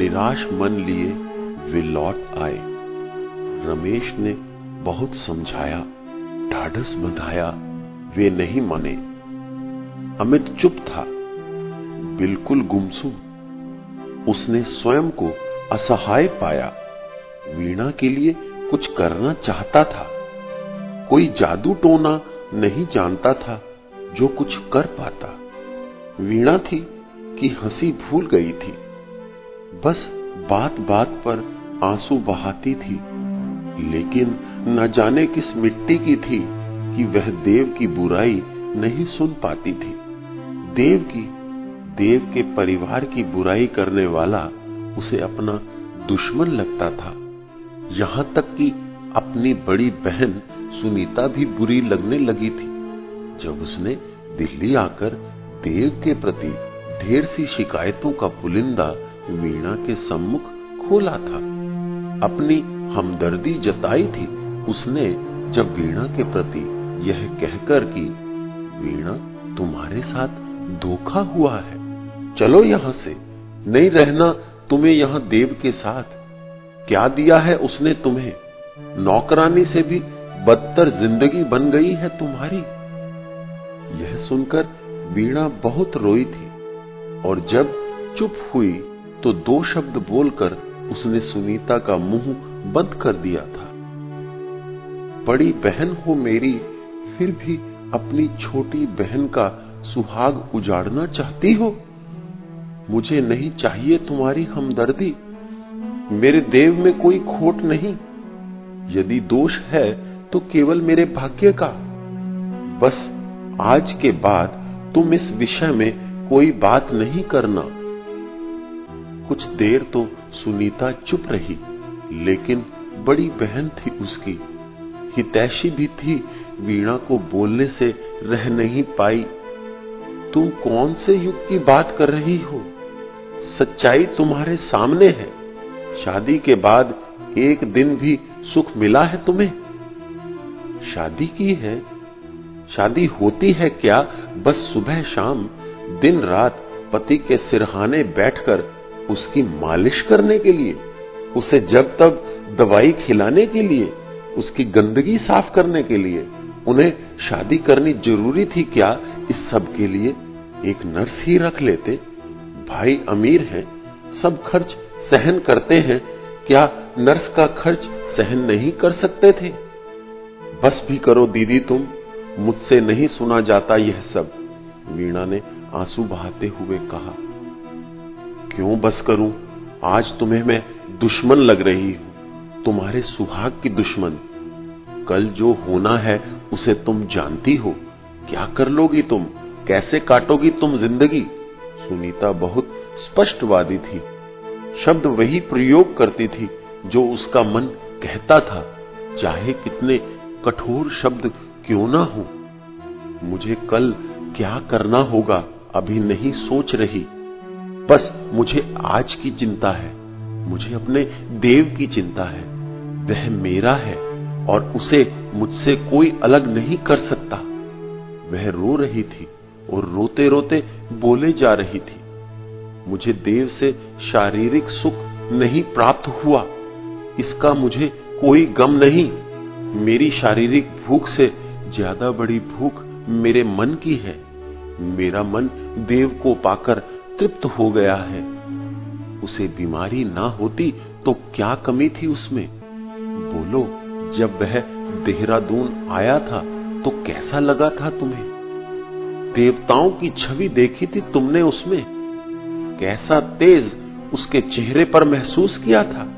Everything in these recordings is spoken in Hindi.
निराश मन लिए वे लौट आए। रमेश ने बहुत समझाया, ढाढ़स बंधाया, वे नहीं माने। अमित चुप था। बिल्कुल गुमसुम। उसने स्वयं को असहाय पाया। वीणा के लिए कुछ करना चाहता था। कोई जादू टोना नहीं जानता था जो कुछ कर पाता। वीणा थी कि हँसी भूल गई थी। बस बात बात पर आँसू बहाती थी, लेकिन न जाने किस मिट्टी की थी कि वह देव की बुराई नहीं सुन पाती थी। देव की, देव के परिवार की बुराई करने वाला उसे अपना दुश्मन लगता था। यहाँ तक कि अपनी बड़ी बहन सुनीता भी बुरी लगने लगी थी, जब उसने दिल्ली आकर देव के प्रति ढेर सी शिकायतों का पुलिंदा वीणा के सम्मुख खोला था। अपनी हमदर्दी जताई थी। उसने जब वीणा के प्रति यह कहकर कि, वीणा, तुम्हारे साथ धोखा हुआ है। चलो यहाँ से। नहीं रहना तुम्हें यहाँ देव के साथ। क्या दिया है उसने तुम्हें? नौकरानी से भी बदतर ज़िंदगी बन गई है तुम्हारी। यह सुनकर वीणा बहुत रोई थी और जब चुप हुई तो दो शब्द बोलकर उसने सुनीता का मुँह बंद कर दिया था। बड़ी बहन हो मेरी, फिर भी अपनी छोटी बहन का सुहाग उजाड़ना चाहती हो? मुझे नहीं चाहिए तुम्हारी हमदर्दी। मेरे देव में कोई खोट नहीं। यदि दोष है तो केवल मेरे भाग्य का। बस आज के बाद तुम इस विषय में कोई बात नहीं करना। कुछ देर तो सुनीता चुप रही, लेकिन बड़ी बहन थी उसकी। हितैषी भी थी, वीणा को बोलने से रह नहीं पाई। तुम कौन से युग की बात कर रही हो? सच्चाई तुम्हारे सामने है। शादी के बाद एक दिन भी सुख मिला है तुम्हें? शादी की है। शादी होती है क्या? बस सुबह शाम। दिन रात पति के सिरहाने बैठकर उसकी मालिश करने के लिए, उसे जब तब दवाई खिलाने के लिए, उसकी गंदगी साफ़ करने के लिए, उन्हें शादी करनी ज़रूरी थी क्या, इस सब के लिए एक नर्स ही रख लेते। भाई अमीर हैं, सब खर्च सहन करते हैं, क्या नर्स का खर्च सहन नहीं कर सकते थे? बस भी करो दीदी तुम, मुझसे नहीं सुना जाता यह सब, वीणा ने आँसू बहाते हुए कहा। क्यों बस करूँ? आज तुम्हें मैं दुश्मन लग रही हूँ। तुम्हारे सुहाग की दुश्मन। कल जो होना है, उसे तुम जानती हो। क्या कर लोगी तुम? कैसे काटोगी तुम ज़िंदगी? सुनीता बहुत स्पष्टवादी थी। शब्द वही प्रयोग करती थी, जो उसका मन कहता था। चाहे कितने कठोर शब्द क्यों ना हो। मुझे कल क्या करना होगा, अभी नहीं सोच रही। बस मुझे आज की चिंता है। मुझे अपने देव की चिंता है। वह मेरा है और उसे मुझसे कोई अलग नहीं कर सकता। वह रो रही थी और रोते रोते बोले जा रही थी। मुझे देव से शारीरिक सुख नहीं प्राप्त हुआ। इसका मुझे कोई गम नहीं। मेरी शारीरिक भूख से ज़्यादा बड़ी भूख मेरे मन की है। मेरा मन देव को पाकर तृप्त हो गया है। उसे बीमारी ना होती तो क्या कमी थी उसमें? बोलो, जब वह देहरादून आया था तो कैसा लगा था तुम्हें? देवताओं की छवि देखी थी तुमने उसमें? कैसा तेज उसके चेहरे पर महसूस किया था?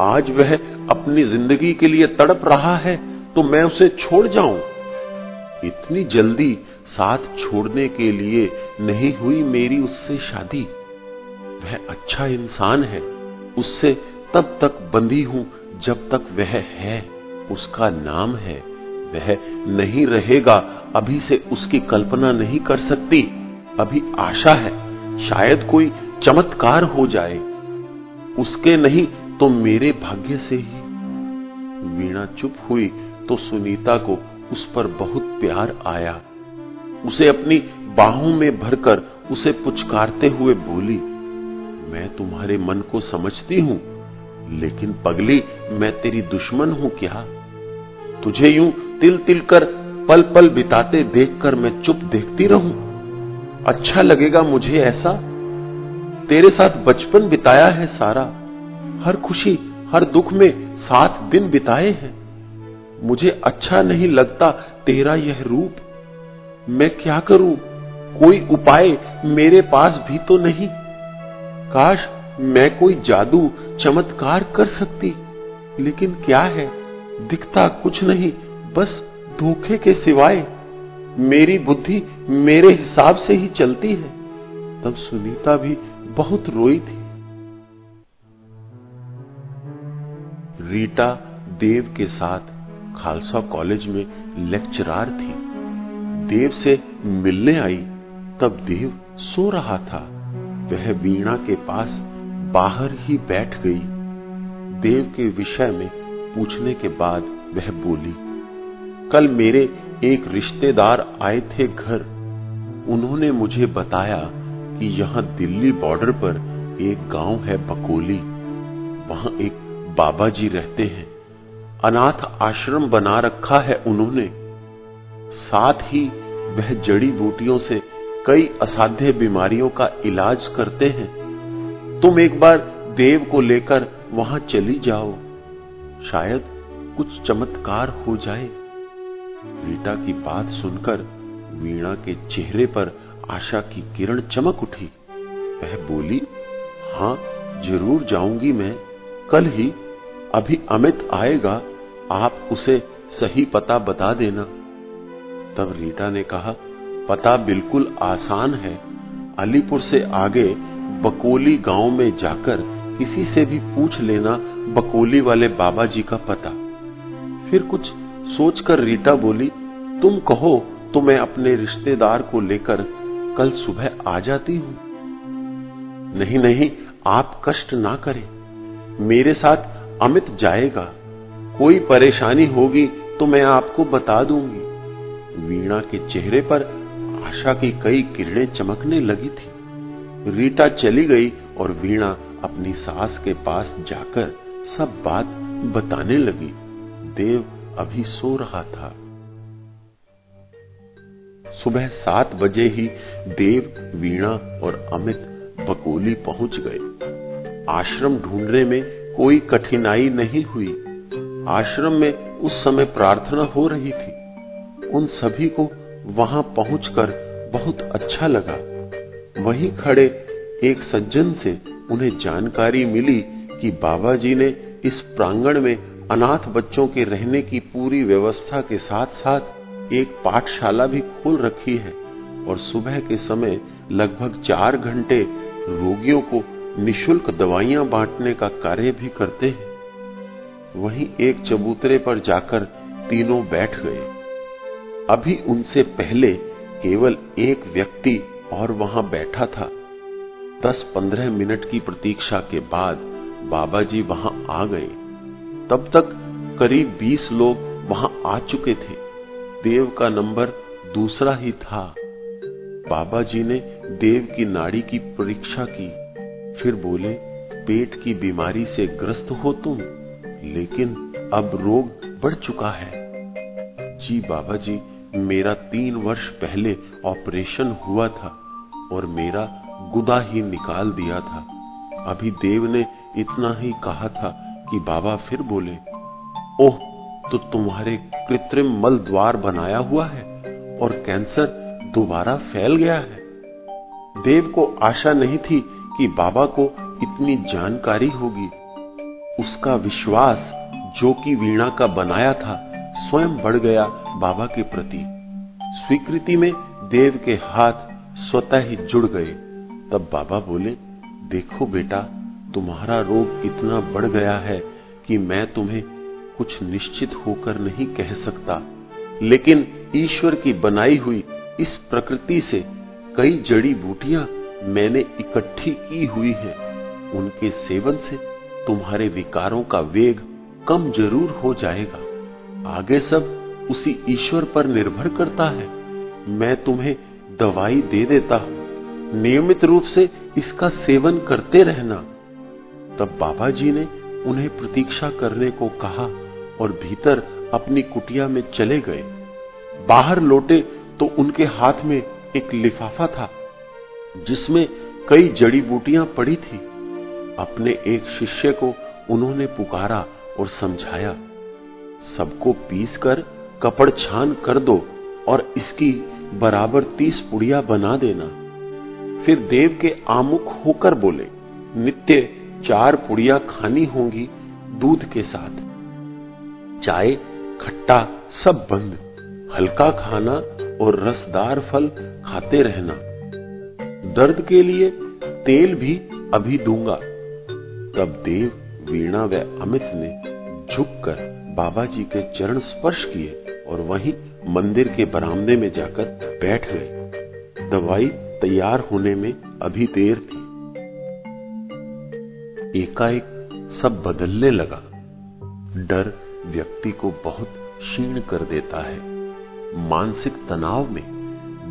आज वह अपनी ज़िंदगी के लिए तड़प रहा है तो मैं उसे छोड़ जाऊँ। इतनी जल्दी साथ छोड़ने के लिए नहीं हुई मेरी उससे शादी। वह अच्छा इंसान है। उससे तब तक बंधी हूँ जब तक वह है। उसका नाम है। वह नहीं रहेगा। अभी से उसकी कल्पना नहीं कर सकती। अभी आशा है। शायद कोई चमत्कार हो जाए। उसके नहीं तो मेरे भाग्य से ही। वीणा चुप हुई तो सुनीता को उस पर बहुत प्यार आया। उसे अपनी बाहों में भरकर उसे पुचकारते हुए बोली, मैं तुम्हारे मन को समझती हूँ, लेकिन पगली मैं तेरी दुश्मन हूँ क्या? तुझे यूँ तिल तिल कर पल पल बिताते देखकर मैं चुप देखती रहूँ? अच्छा लगेगा मुझे ऐसा? तेरे साथ बचपन बिताया है सारा, हर खुशी, हर दुख में सात दिन बिताए हैं। मुझे अच्छा नहीं लगता तेरा यह रूप। मैं क्या करूँ? कोई उपाय मेरे पास भी तो नहीं। काश मैं कोई जादू चमत्कार कर सकती, लेकिन क्या है? दिखता कुछ नहीं, बस धोखे के सिवाय। मेरी बुद्धि मेरे हिसाब से ही चलती है। तब सुनीता भी बहुत रोई थी। रीटा देव के साथ खालसा कॉलेज में लेक्चरार थी। देव से मिलने आई, तब देव सो रहा था। वह वीणा के पास बाहर ही बैठ गई। देव के विषय में पूछने के बाद वह बोली, कल मेरे एक रिश्तेदार आए थे घर। उन्होंने मुझे बताया कि यहाँ दिल्ली बॉर्डर पर एक गाँव है बकोली। वहाँ एक बाबा जी रहते हैं। अनाथ आश्रम बना रखा है उन्होंने। साथ ही वह जड़ी बूटियों से कई असाध्य बीमारियों का इलाज करते हैं। तुम एक बार देव को लेकर वहाँ चली जाओ। शायद कुछ चमत्कार हो जाए। रीटा की बात सुनकर वीणा के चेहरे पर आशा की किरण चमक उठी। वह बोली, हाँ, ज़रूर जाऊँगी मैं। कल ही अभी अमित आएगा। आप उसे सही पता बता देना। तब रीटा ने कहा, पता बिल्कुल आसान है। अलीपुर से आगे बकोली गाँव में जाकर किसी से भी पूछ लेना बकोली वाले बाबा जी का पता। फिर कुछ सोचकर रीटा बोली, तुम कहो तो मैं अपने रिश्तेदार को लेकर कल सुबह आ जाती हूँ। नहीं नहीं, आप कष्ट ना करें। मेरे साथ अमित जाएगा। कोई परेशानी होगी तो मैं आपको बता दूँगी। वीणा के चेहरे पर आशा की कई किरणें चमकने लगी थी। रीटा चली गई और वीणा अपनी सास के पास जाकर सब बात बताने लगी। देव अभी सो रहा था। सुबह सात बजे ही देव, वीणा और अमित बकोली पहुँच गए। आश्रम ढूँढने में कोई कठिनाई नहीं हुई। आश्रम में उस समय प्रार्थना हो रही थी। उन सभी को वहाँ पहुंचकर बहुत अच्छा लगा। वहीं खड़े एक सज्जन से उन्हें जानकारी मिली कि बाबा जी ने इस प्रांगण में अनाथ बच्चों के रहने की पूरी व्यवस्था के साथ साथ एक पाठशाला भी खोल रखी है और सुबह के समय लगभग चार घंटे रोगियों को निशुल्क दवाइयाँ बांटने का कार्य भी करते हैं। वहीं एक चबूतरे पर जाकर तीनों बैठ गए। अभी उनसे पहले केवल एक व्यक्ति और वहाँ बैठा था। दस पंद्रह मिनट की प्रतीक्षा के बाद बाबा जी वहाँ आ गए। तब तक करीब बीस लोग वहाँ आ चुके थे। देव का नंबर दूसरा ही था। बाबा जी ने देव की नाड़ी की परीक्षा की। फिर बोले, पेट की बीमारी से ग्रस्त हो तुम, लेकिन अब रोग बढ़ चुका है। जी बाबा जी मेरा तीन वर्ष पहले ऑपरेशन हुआ था और मेरा गुदा ही निकाल दिया था। अभी देव ने इतना ही कहा था कि बाबा फिर बोले, ओह तो तुम्हारे कृत्रिम मल द्वार बनाया हुआ है और कैंसर दोबारा फैल गया है? देव को आशा नहीं थी कि बाबा को इतनी जानकारी होगी। उसका विश्वास जो कि वीणा का बनाया था स्वयं बढ़ गया बाबा के प्रति। स्वीकृति में देव के हाथ स्वतः ही जुड़ गए। तब बाबा बोले, देखो बेटा, तुम्हारा रोग इतना बढ़ गया है कि मैं तुम्हें कुछ निश्चित होकर नहीं कह सकता। लेकिन ईश्वर की बनाई हुई इस प्रकृति से कई जड़ी बूटियाँ मैंने इकट्ठी की हुई हैं। उनके सेवन से तुम्हारे विकारों का वेग कम ज़रूर हो जाएगा। आगे सब उसी ईश्वर पर निर्भर करता है। मैं तुम्हें दवाई दे देता हूँ। नियमित रूप से इसका सेवन करते रहना। तब बाबा जी ने उन्हें प्रतीक्षा करने को कहा और भीतर अपनी कुटिया में चले गए। बाहर लौटे तो उनके हाथ में एक लिफाफा था, जिसमें कई जड़ी बूटियाँ पड़ी थी। अपने एक शिष्य को उन्होंने पुकारा और समझाया सबको पीस कर कपड़ छान कर दो और इसकी बराबर तीस पुड़िया बना देना। फिर देव के आमुख होकर बोले, नित्य चार पुड़िया खानी होंगी दूध के साथ। चाय, खट्टा सब बंद। हल्का खाना और रसदार फल खाते रहना। दर्द के लिए तेल भी अभी दूँगा। तब देव वीणा व अमित ने झुककर बाबा जी के चरण स्पर्श किए और वहीं मंदिर के बरामदे में जाकर बैठ गए। दवाई तैयार होने में अभी देर थी। एकाएक सब बदलने लगा। डर व्यक्ति को बहुत क्षीण कर देता है। मानसिक तनाव में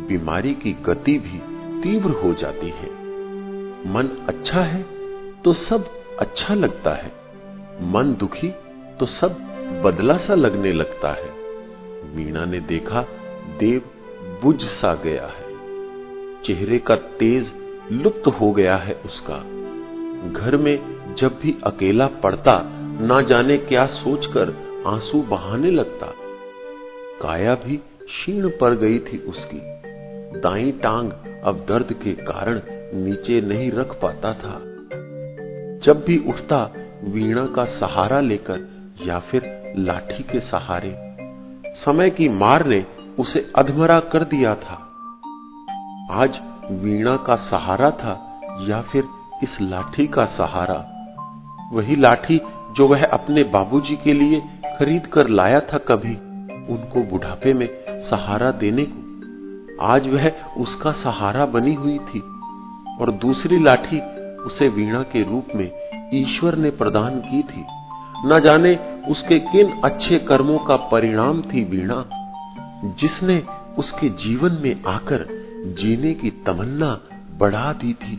बीमारी की गति भी तीव्र हो जाती है। मन अच्छा है तो सब अच्छा लगता है। मन दुखी तो सब बदला सा लगने लगता है। वीणा ने देखा, देव बुझ सा गया है। चेहरे का तेज लुप्त हो गया है उसका। घर में जब भी अकेला पड़ता, ना जाने क्या सोचकर आँसू बहाने लगता। काया भी क्षीण पड़ गई थी उसकी। दाई टांग अब दर्द के कारण नीचे नहीं रख पाता था। जब भी उठता, वीणा का सहारा लेकर या फिर लाठी के सहारे। समय की मार ने उसे अधमरा कर दिया था। आज वीणा का सहारा था या फिर इस लाठी का सहारा? वही लाठी जो वह अपने बाबूजी के लिए खरीद कर लाया था कभी, उनको बुढ़ापे में सहारा देने को। आज वह उसका सहारा बनी हुई थी और दूसरी लाठी उसे वीणा के रूप में ईश्वर ने प्रदान की थी। न जाने उसके किन अच्छे कर्मों का परिणाम थी वीणा? जिसने उसके जीवन में आकर जीने की तमन्ना बढ़ा दी थी।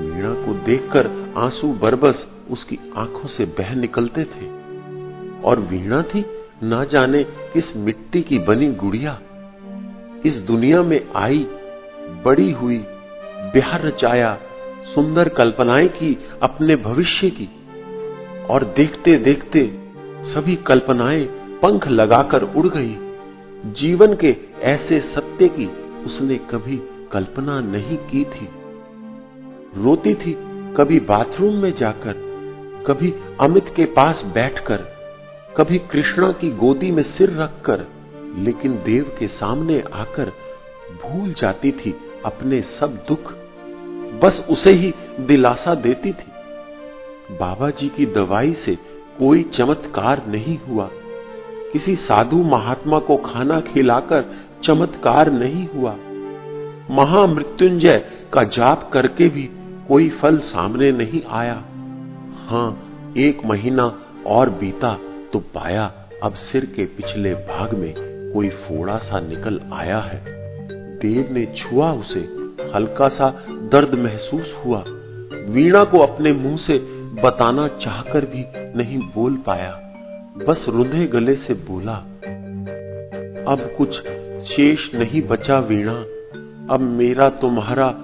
वीणा को देखकर आँसू बरबस उसकी आँखों से बह निकलते थे। और वीणा थी ना जाने किस मिट्टी की बनी गुड़िया। इस दुनिया में आई, बड़ी हुई ब्याह रचाया, सुंदर कल्पनाएँ की, अपने भविष्य की। और देखते देखते सभी कल्पनाएँ पंख लगाकर उड़ गई। जीवन के ऐसे सत्य की उसने कभी कल्पना नहीं की थी। रोती थी कभी बाथरूम में जाकर, कभी अमित के पास बैठकर, कभी कृष्णा की गोदी में सिर रखकर, लेकिन देव के सामने आकर भूल जाती थी अपने सब दुख। बस उसे ही दिलासा देती थी। बाबा जी की दवाई से कोई चमत्कार नहीं हुआ। किसी साधु महात्मा को खाना खिलाकर चमत्कार नहीं हुआ। महामृत्युंजय का जाप करके भी कोई फल सामने नहीं आया। हाँ, एक महीना और बीता तो पाया, अब सिर के पिछले भाग में कोई फोड़ा सा निकल आया है। देव ने छुआ उसे, हल्का सा दर्द महसूस हुआ। वीणा को अपने मुँह से बताना चाहकर भी नहीं बोल पाया। बस रुंधे गले से बोला, अब कुछ शेष नहीं बचा वीणा। अब मेरा तुम्हारा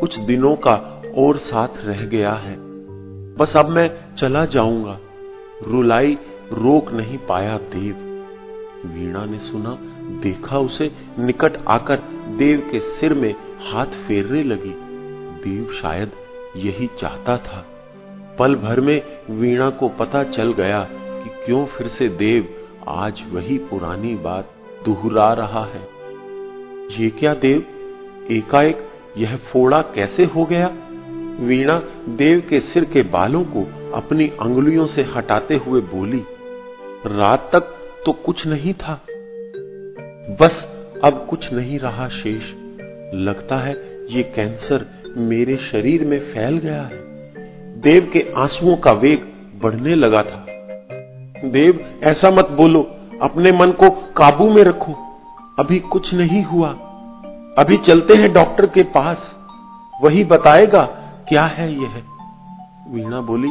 कुछ दिनों का और साथ रह गया है। बस अब मैं चला जाऊँगा। रुलाई रोक नहीं पाया देव। वीणा ने सुना, देखा उसे निकट आकर देव के सिर में हाथ फेरने लगी। देव शायद यही चाहता था। पल भर में वीणा को पता चल गया कि क्यों फिर से देव आज वही पुरानी बात दोहरा रहा है। ये क्या देव? एकाएक यह फोड़ा कैसे हो गया? वीणा देव के सिर के बालों को अपनी अंगुलियों से हटाते हुए बोली, रात तक तो कुछ नहीं था। बस अब कुछ नहीं रहा शेष। लगता है ये कैंसर मेरे शरीर में फैल गया है। देव के आंसुओं का वेग बढ़ने लगा था। देव, ऐसा मत बोलो, अपने मन को काबू में रखो। अभी कुछ नहीं हुआ। अभी चलते हैं डॉक्टर के पास। वही बताएगा क्या है यह। वीणा बोली,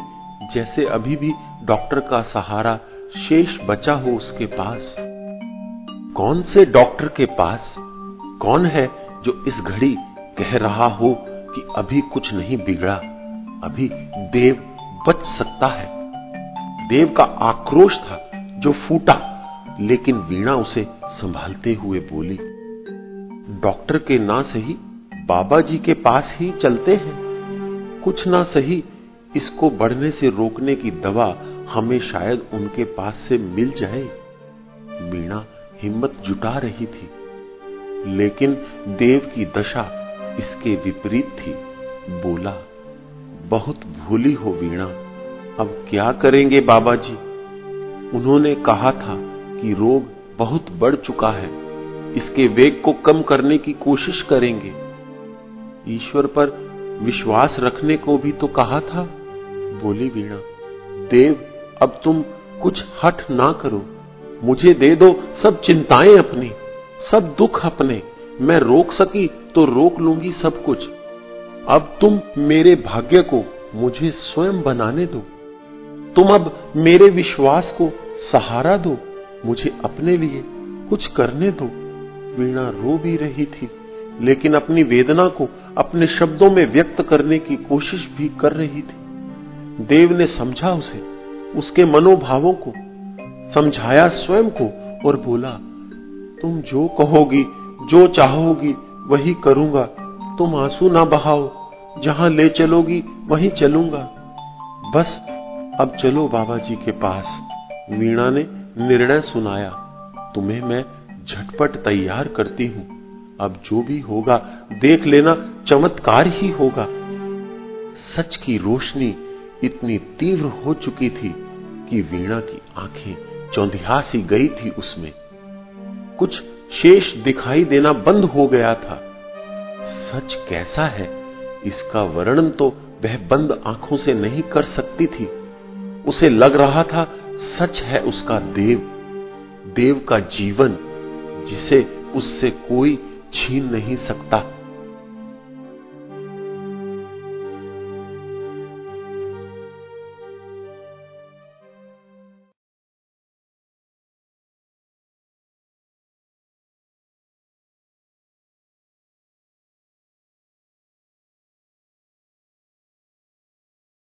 जैसे अभी भी डॉक्टर का सहारा शेष बचा हो उसके पास। कौन से डॉक्टर के पास? कौन है जो इस घड़ी कह रहा हो कि अभी कुछ नहीं बिगड़ा? अभी देव बच सकता है। देव का आक्रोश था जो फूटा, लेकिन वीणा उसे संभालते हुए बोली, डॉक्टर के ना सही बाबा जी के पास ही चलते हैं। कुछ ना सही, इसको बढ़ने से रोकने की दवा हमें शायद उनके पास से मिल जाए। वीणा हिम्मत जुटा रही थी, लेकिन देव की दशा इसके विपरीत थी। बोला बहुत भूली हो वीणा। अब क्या करेंगे बाबा जी उन्होंने कहा था कि रोग बहुत बढ़ चुका है। इसके वेग को कम करने की कोशिश करेंगे। ईश्वर पर विश्वास रखने को भी तो कहा था। बोली वीणा, देव, अब तुम कुछ हट ना करो। मुझे दे दो सब चिंताएँ अपनी, सब दुख अपने। मैं रोक सकी तो रोक लूँगी सब कुछ। अब तुम मेरे भाग्य को मुझे स्वयं बनाने दो। तुम अब मेरे विश्वास को सहारा दो। मुझे अपने लिए कुछ करने दो। वीणा रो भी रही थी, लेकिन अपनी वेदना को अपने शब्दों में व्यक्त करने की कोशिश भी कर रही थी। देव ने समझा उसे, उसके मनोभावों को, समझाया स्वयं को और बोला, तुम जो कहोगी, जो चाहोगी, वही करूँगा। तुम आँसू ना बहाओ जहाँ ले चलोगी, वहीं चलूँगा। बस अब चलो बाबा जी के पास। वीणा ने निर्णय सुनाया। तुम्हें मैं झटपट तैयार करती हूँ। अब जो भी होगा, देख लेना, चमत्कार ही होगा। सच की रोशनी इतनी तीव्र हो चुकी थी कि वीणा की आँखें चौंधियासी गई थी उसमें। कुछ शेष दिखाई देना बंद हो गया था। सच कैसा है? इसका वर्णन तो वह बंद आँखों से नहीं कर सकती थी। उसे लग रहा था सच है उसका देव देव का जीवन, जिसे उससे कोई छीन नहीं सकता।